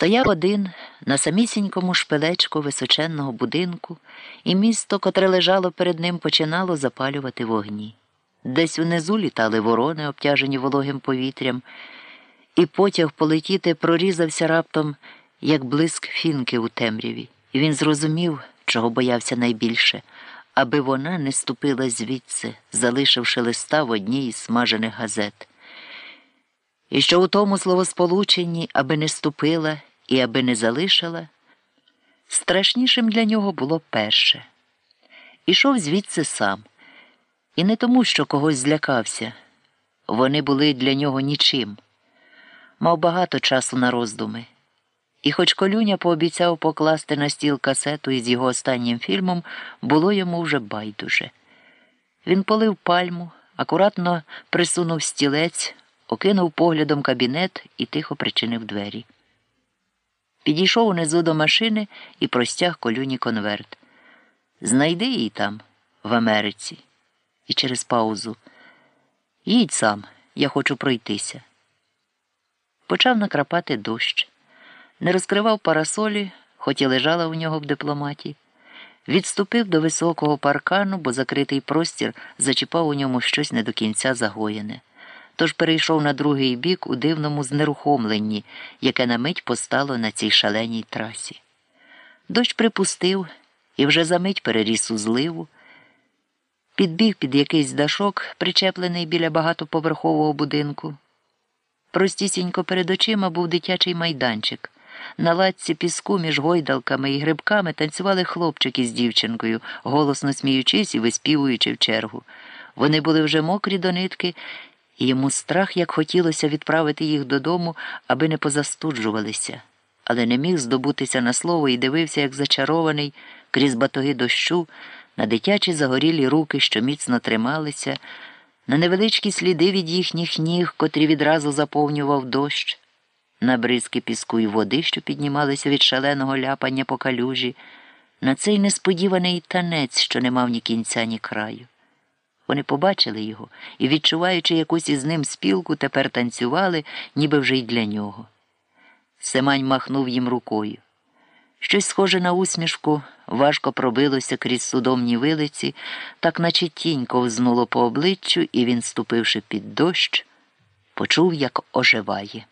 Стояв один на самісінькому шпилечку височенного будинку, і місто, котре лежало перед ним, починало запалювати вогні. Десь унизу літали ворони, обтяжені вологим повітрям, і потяг полетіти прорізався раптом, як блиск фінки у темряві, і він зрозумів, чого боявся найбільше, аби вона не ступила звідси, залишивши листа в одній із смажених газет. І що у тому словосполученні, аби не ступила і аби не залишила, страшнішим для нього було перше. Ішов звідси сам. І не тому, що когось злякався. Вони були для нього нічим. Мав багато часу на роздуми. І хоч колюня пообіцяв покласти на стіл касету із його останнім фільмом, було йому вже байдуже. Він полив пальму, акуратно присунув стілець, окинув поглядом кабінет і тихо причинив двері. Підійшов унизу до машини і простяг колюні конверт. Знайди її там, в Америці. І через паузу. Їдь сам, я хочу пройтися. Почав накрапати дощ. Не розкривав парасолі, хоч і лежала у нього в дипломаті. Відступив до високого паркану, бо закритий простір зачіпав у ньому щось не до кінця загоєне. Тож перейшов на другий бік у дивному знерухомленні, яке на мить постало на цій шаленій трасі. Дощ припустив і вже за мить переріс у зливу. Підбіг під якийсь дашок, причеплений біля багатоповерхового будинку. Простісінько перед очима був дитячий майданчик. На латці піску між гойдалками і грибками танцювали хлопчики з дівчинкою, голосно сміючись і виспівуючи в чергу. Вони були вже мокрі до нитки, і йому страх, як хотілося відправити їх додому, аби не позастуджувалися, але не міг здобутися на слово і дивився, як зачарований крізь батоги дощу на дитячі загорілі руки, що міцно трималися, на невеличкі сліди від їхніх ніг, котрі відразу заповнював дощ, на бризки піску і води, що піднімалися від шаленого ляпання по калюжі, на цей несподіваний танець, що не мав ні кінця, ні краю. Вони побачили його і, відчуваючи якусь із ним спілку, тепер танцювали, ніби вже й для нього. Семань махнув їм рукою. Щось схоже на усмішку важко пробилося крізь судомні вилиці, так наче тінь ковзнуло по обличчю, і він, ступивши під дощ, почув, як оживає.